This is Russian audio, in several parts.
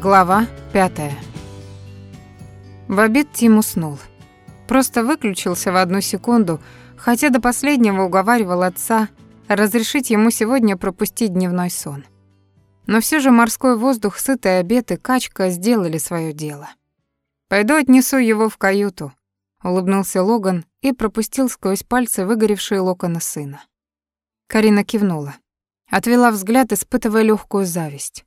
Глава пятая. В обед Тим уснул. Просто выключился в одну секунду, хотя до последнего уговаривал отца разрешить ему сегодня пропустить дневной сон. Но все же морской воздух, сытый обед и качка сделали свое дело. «Пойду отнесу его в каюту», — улыбнулся Логан и пропустил сквозь пальцы выгоревшие локоны сына. Карина кивнула. Отвела взгляд, испытывая легкую зависть.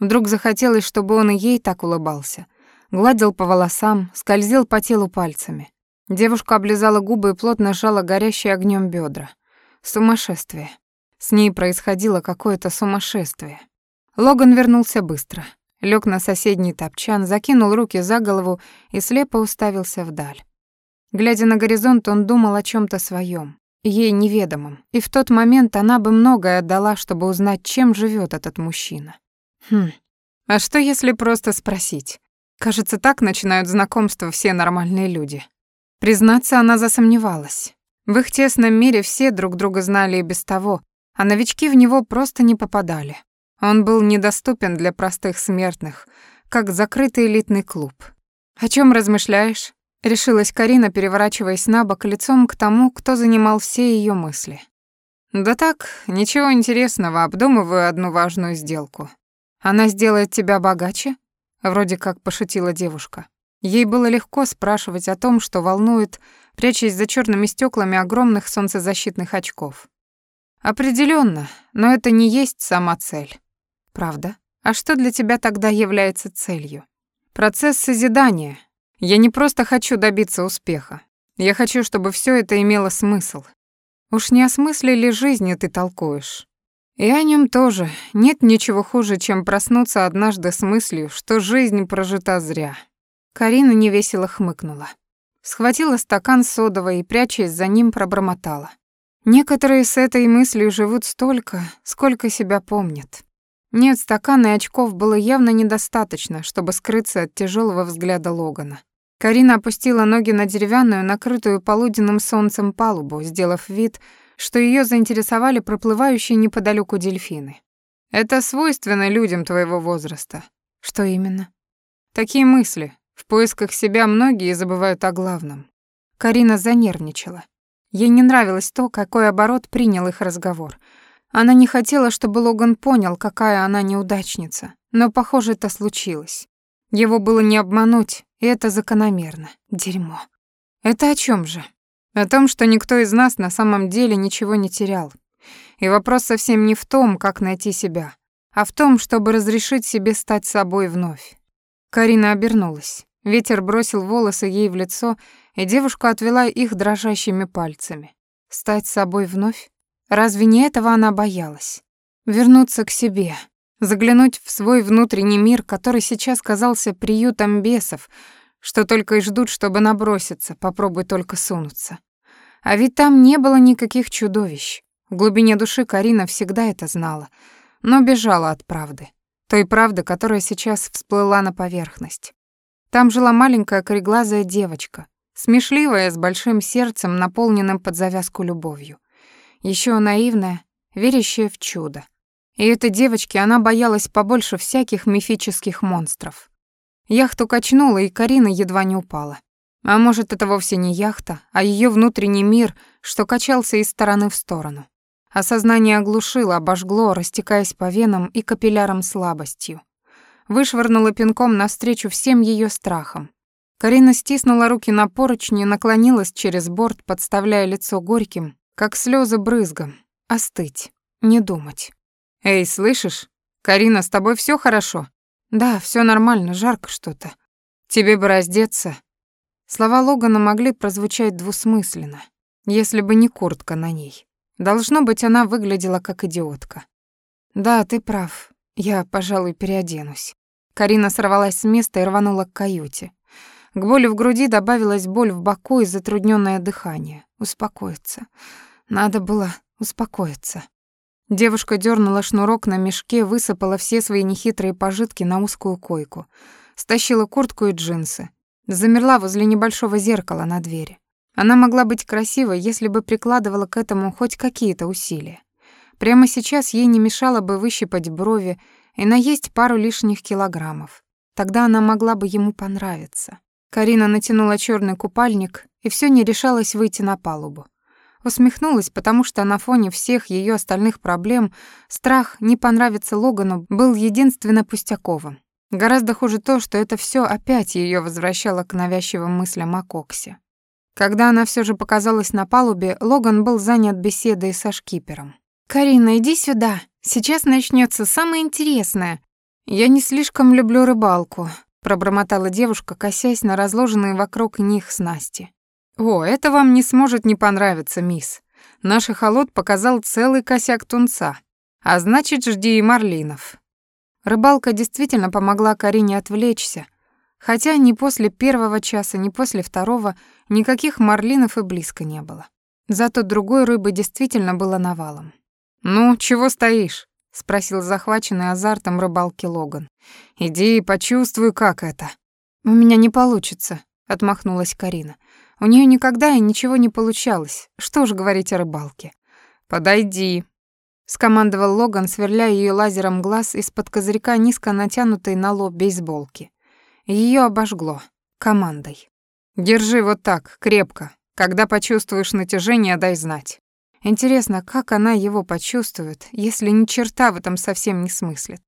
Вдруг захотелось, чтобы он и ей так улыбался. Гладил по волосам, скользил по телу пальцами. Девушка облизала губы и плотно сжала горящие огнем бедра. Сумасшествие. С ней происходило какое-то сумасшествие. Логан вернулся быстро. Лег на соседний топчан, закинул руки за голову и слепо уставился вдаль. Глядя на горизонт, он думал о чем то своем, ей неведомом, и в тот момент она бы многое отдала, чтобы узнать, чем живет этот мужчина. Хм, а что если просто спросить? Кажется, так начинают знакомство все нормальные люди. Признаться, она засомневалась. В их тесном мире все друг друга знали и без того, а новички в него просто не попадали. Он был недоступен для простых смертных, как закрытый элитный клуб. «О чем размышляешь?» — решилась Карина, переворачиваясь на бок лицом к тому, кто занимал все ее мысли. «Да так, ничего интересного, обдумываю одну важную сделку. Она сделает тебя богаче?» Вроде как пошутила девушка. Ей было легко спрашивать о том, что волнует, прячась за черными стеклами огромных солнцезащитных очков. Определенно, но это не есть сама цель. Правда? А что для тебя тогда является целью? Процесс созидания. Я не просто хочу добиться успеха. Я хочу, чтобы все это имело смысл. Уж не о смысле ли жизни ты толкуешь? И о нем тоже. Нет ничего хуже, чем проснуться однажды с мыслью, что жизнь прожита зря. Карина невесело хмыкнула. Схватила стакан содовой и, прячась за ним, пробормотала. Некоторые с этой мыслью живут столько, сколько себя помнят. Нет, стакана и очков было явно недостаточно, чтобы скрыться от тяжелого взгляда Логана. Карина опустила ноги на деревянную, накрытую полуденным солнцем палубу, сделав вид, что ее заинтересовали проплывающие неподалеку дельфины. Это свойственно людям твоего возраста. Что именно? Такие мысли. В поисках себя многие забывают о главном. Карина занервничала. Ей не нравилось то, какой оборот принял их разговор. Она не хотела, чтобы Логан понял, какая она неудачница, но, похоже, это случилось. Его было не обмануть, и это закономерно. Дерьмо. Это о чем же? О том, что никто из нас на самом деле ничего не терял. И вопрос совсем не в том, как найти себя, а в том, чтобы разрешить себе стать собой вновь. Карина обернулась. Ветер бросил волосы ей в лицо, и девушка отвела их дрожащими пальцами. Стать собой вновь? Разве не этого она боялась? Вернуться к себе, заглянуть в свой внутренний мир, который сейчас казался приютом бесов, что только и ждут, чтобы наброситься, попробуй только сунуться. А ведь там не было никаких чудовищ. В глубине души Карина всегда это знала, но бежала от правды. Той правды, которая сейчас всплыла на поверхность. Там жила маленькая кореглазая девочка, смешливая, с большим сердцем, наполненным под завязку любовью. Еще наивная, верящая в чудо. И этой девочке она боялась побольше всяких мифических монстров. Яхту качнула, и Карина едва не упала. А может, это вовсе не яхта, а ее внутренний мир, что качался из стороны в сторону. Осознание оглушило, обожгло, растекаясь по венам и капиллярам слабостью. Вышвырнуло пинком навстречу всем ее страхам. Карина стиснула руки на поручни наклонилась через борт, подставляя лицо горьким, как слезы брызгом. Остыть, не думать. «Эй, слышишь? Карина, с тобой все хорошо?» «Да, все нормально, жарко что-то. Тебе бы раздеться». Слова Логана могли прозвучать двусмысленно, если бы не куртка на ней. Должно быть, она выглядела как идиотка. «Да, ты прав. Я, пожалуй, переоденусь». Карина сорвалась с места и рванула к каюте. К боли в груди добавилась боль в боку и затрудненное дыхание. Успокоиться. Надо было успокоиться. Девушка дернула шнурок на мешке, высыпала все свои нехитрые пожитки на узкую койку, стащила куртку и джинсы, замерла возле небольшого зеркала на двери. Она могла быть красивой, если бы прикладывала к этому хоть какие-то усилия. Прямо сейчас ей не мешало бы выщипать брови и наесть пару лишних килограммов. Тогда она могла бы ему понравиться. Карина натянула черный купальник и все не решалась выйти на палубу. Усмехнулась, потому что на фоне всех ее остальных проблем страх не понравиться Логану был единственно пустяковым. Гораздо хуже то, что это все опять ее возвращало к навязчивым мыслям о Коксе. Когда она все же показалась на палубе, Логан был занят беседой со шкипером. «Карина, иди сюда. Сейчас начнется самое интересное. Я не слишком люблю рыбалку», — пробормотала девушка, косясь на разложенные вокруг них снасти. «О, это вам не сможет не понравиться, мисс. Наш холод показал целый косяк тунца. А значит, жди и марлинов». Рыбалка действительно помогла Карине отвлечься, хотя ни после первого часа, ни после второго никаких марлинов и близко не было. Зато другой рыбы действительно было навалом. «Ну, чего стоишь?» — спросил захваченный азартом рыбалки Логан. «Иди и почувствуй, как это». «У меня не получится», — отмахнулась Карина. «У нее никогда и ничего не получалось. Что ж говорить о рыбалке?» «Подойди», — скомандовал Логан, сверляя ее лазером глаз из-под козырька низко натянутой на лоб бейсболки. Ее обожгло. Командой. «Держи вот так, крепко. Когда почувствуешь натяжение, дай знать». Интересно, как она его почувствует, если ни черта в этом совсем не смыслит.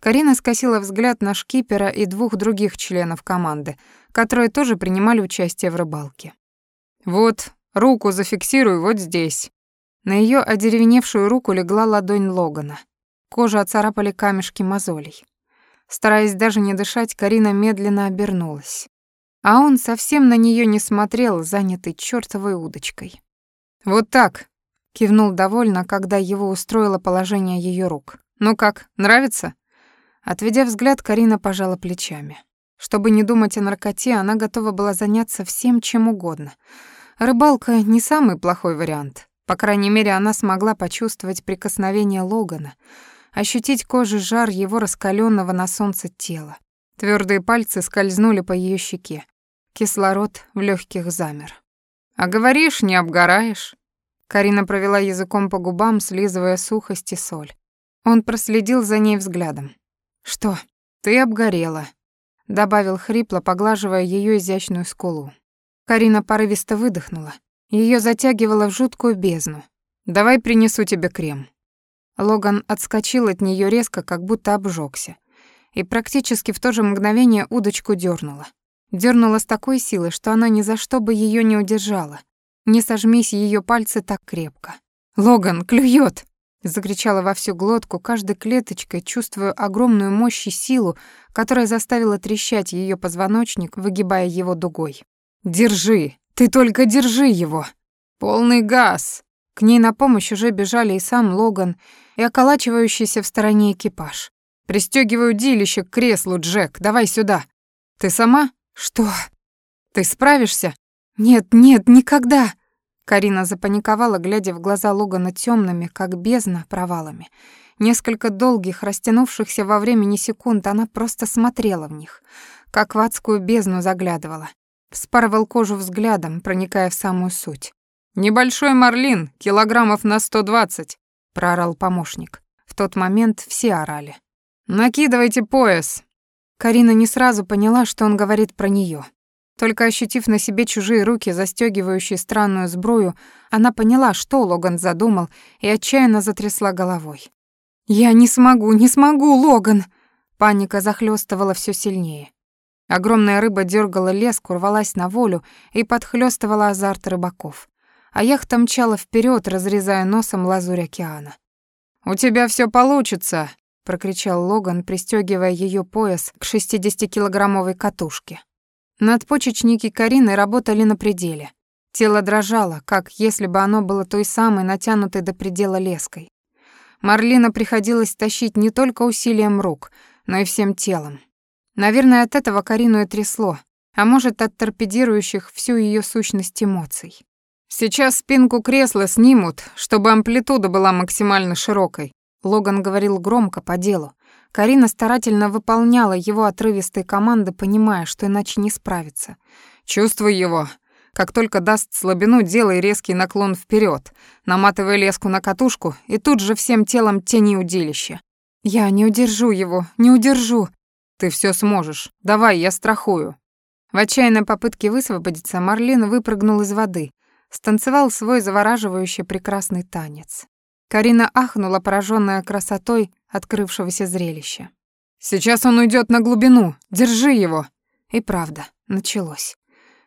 Карина скосила взгляд на шкипера и двух других членов команды, которые тоже принимали участие в рыбалке. «Вот, руку зафиксируй вот здесь». На ее одеревеневшую руку легла ладонь Логана. Кожу оцарапали камешки мозолей. Стараясь даже не дышать, Карина медленно обернулась. А он совсем на нее не смотрел, занятый чёртовой удочкой. «Вот так», — кивнул довольно, когда его устроило положение ее рук. «Ну как, нравится?» Отведя взгляд, Карина пожала плечами. Чтобы не думать о наркоте, она готова была заняться всем, чем угодно. Рыбалка — не самый плохой вариант. По крайней мере, она смогла почувствовать прикосновение Логана, ощутить кожей жар его раскаленного на солнце тела. Твердые пальцы скользнули по ее щеке. Кислород в легких замер. «А говоришь, не обгораешь?» Карина провела языком по губам, слизывая сухость и соль. Он проследил за ней взглядом. «Что? Ты обгорела», — добавил хрипло, поглаживая ее изящную скулу. Карина порывисто выдохнула. Ее затягивало в жуткую бездну. «Давай принесу тебе крем». Логан отскочил от нее резко, как будто обжегся, и практически в то же мгновение удочку дернула. Дернула с такой силой, что она ни за что бы ее не удержала. Не сожмись ее пальцы так крепко. «Логан, клюет! закричала во всю глотку, каждой клеточкой чувствуя огромную мощь и силу, которая заставила трещать ее позвоночник, выгибая его дугой. «Держи! Ты только держи его! Полный газ!» К ней на помощь уже бежали и сам Логан, и околачивающийся в стороне экипаж. «Пристёгиваю удилище к креслу, Джек, давай сюда!» «Ты сама?» «Что?» «Ты справишься?» «Нет, нет, никогда!» Карина запаниковала, глядя в глаза Логана темными, как бездна, провалами. Несколько долгих, растянувшихся во времени секунд, она просто смотрела в них, как в адскую бездну заглядывала. Вспарывал кожу взглядом, проникая в самую суть. «Небольшой марлин, килограммов на сто двадцать», — проорал помощник. В тот момент все орали. «Накидывайте пояс!» Карина не сразу поняла, что он говорит про нее. Только ощутив на себе чужие руки, застёгивающие странную сбрую, она поняла, что Логан задумал, и отчаянно затрясла головой. «Я не смогу, не смогу, Логан!» Паника захлёстывала всё сильнее. Огромная рыба дёргала леску, рвалась на волю и подхлёстывала азарт рыбаков. А яхта мчала вперёд, разрезая носом лазурь океана. «У тебя всё получится!» — прокричал Логан, пристёгивая её пояс к 60-килограммовой катушке. Надпочечники Карины работали на пределе. Тело дрожало, как если бы оно было той самой натянутой до предела леской. Марлина приходилось тащить не только усилием рук, но и всем телом. Наверное, от этого Карину и трясло, а может, от торпедирующих всю ее сущность эмоций. «Сейчас спинку кресла снимут, чтобы амплитуда была максимально широкой», Логан говорил громко по делу, Карина старательно выполняла его отрывистые команды, понимая, что иначе не справится. «Чувствуй его. Как только даст слабину, делай резкий наклон вперед, наматывай леску на катушку и тут же всем телом тяни удилище. Я не удержу его, не удержу. Ты все сможешь. Давай, я страхую». В отчаянной попытке высвободиться Марлин выпрыгнул из воды, станцевал свой завораживающий прекрасный танец. Карина ахнула, пораженная красотой открывшегося зрелища. «Сейчас он уйдет на глубину. Держи его!» И правда, началось.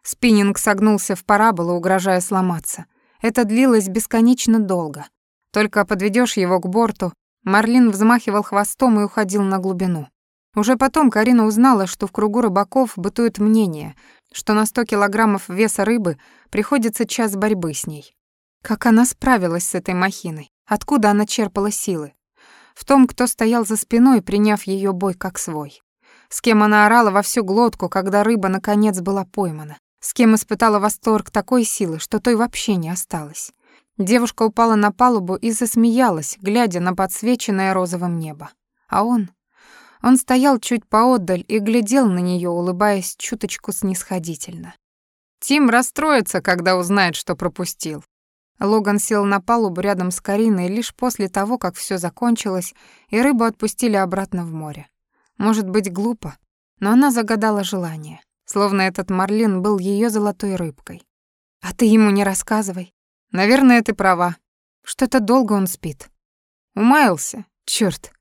Спиннинг согнулся в параболу, угрожая сломаться. Это длилось бесконечно долго. Только подведешь его к борту, Марлин взмахивал хвостом и уходил на глубину. Уже потом Карина узнала, что в кругу рыбаков бытует мнение, что на 100 килограммов веса рыбы приходится час борьбы с ней. Как она справилась с этой махиной? Откуда она черпала силы? В том, кто стоял за спиной, приняв ее бой как свой. С кем она орала во всю глотку, когда рыба наконец была поймана. С кем испытала восторг такой силы, что той вообще не осталось. Девушка упала на палубу и засмеялась, глядя на подсвеченное розовым небо. А он... Он стоял чуть поотдаль и глядел на нее, улыбаясь чуточку снисходительно. Тим расстроится, когда узнает, что пропустил. Логан сел на палубу рядом с Кариной лишь после того, как все закончилось, и рыбу отпустили обратно в море. Может быть, глупо, но она загадала желание, словно этот марлин был ее золотой рыбкой. «А ты ему не рассказывай. Наверное, ты права. Что-то долго он спит». «Умаялся? Чёрт.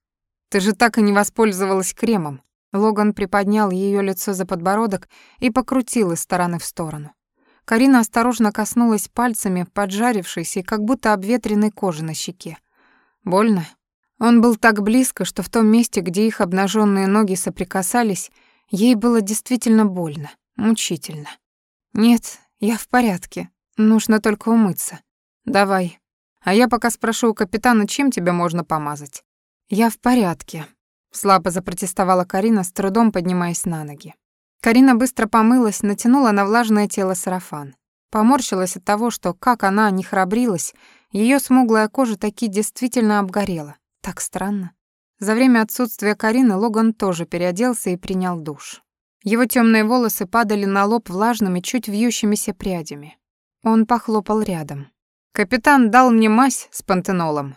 Ты же так и не воспользовалась кремом». Логан приподнял ее лицо за подбородок и покрутил из стороны в сторону. Карина осторожно коснулась пальцами поджарившейся и как будто обветренной кожи на щеке. Больно. Он был так близко, что в том месте, где их обнаженные ноги соприкасались, ей было действительно больно, мучительно. «Нет, я в порядке. Нужно только умыться. Давай. А я пока спрошу у капитана, чем тебя можно помазать». «Я в порядке», — слабо запротестовала Карина, с трудом поднимаясь на ноги. Карина быстро помылась, натянула на влажное тело сарафан. Поморщилась от того, что, как она не храбрилась, ее смуглая кожа таки действительно обгорела. Так странно. За время отсутствия Карины Логан тоже переоделся и принял душ. Его темные волосы падали на лоб влажными, чуть вьющимися прядями. Он похлопал рядом. «Капитан дал мне мазь с пантенолом.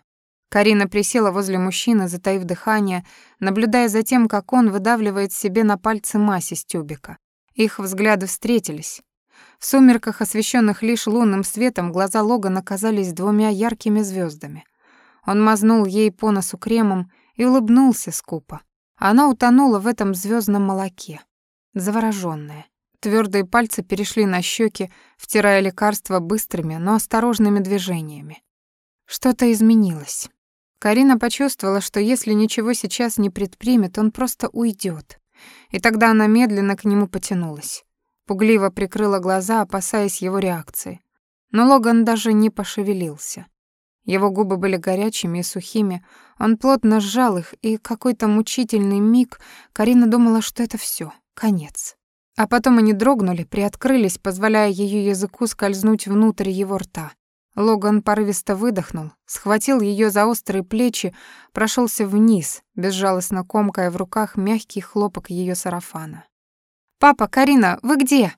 Карина присела возле мужчины, затаив дыхание, наблюдая за тем, как он выдавливает себе на пальцы мазь из тюбика. Их взгляды встретились. В сумерках, освещенных лишь лунным светом, глаза Логана казались двумя яркими звездами. Он мазнул ей по носу кремом и улыбнулся скупо. Она утонула в этом звездном молоке, заворожённая. Твердые пальцы перешли на щеки, втирая лекарство быстрыми, но осторожными движениями. Что-то изменилось. Карина почувствовала, что если ничего сейчас не предпримет, он просто уйдет. И тогда она медленно к нему потянулась. Пугливо прикрыла глаза, опасаясь его реакции. Но Логан даже не пошевелился. Его губы были горячими и сухими, он плотно сжал их, и какой-то мучительный миг Карина думала, что это все, конец. А потом они дрогнули, приоткрылись, позволяя ее языку скользнуть внутрь его рта. Логан порывисто выдохнул, схватил ее за острые плечи, прошелся вниз, безжалостно комкая в руках мягкий хлопок ее сарафана. «Папа, Карина, вы где?»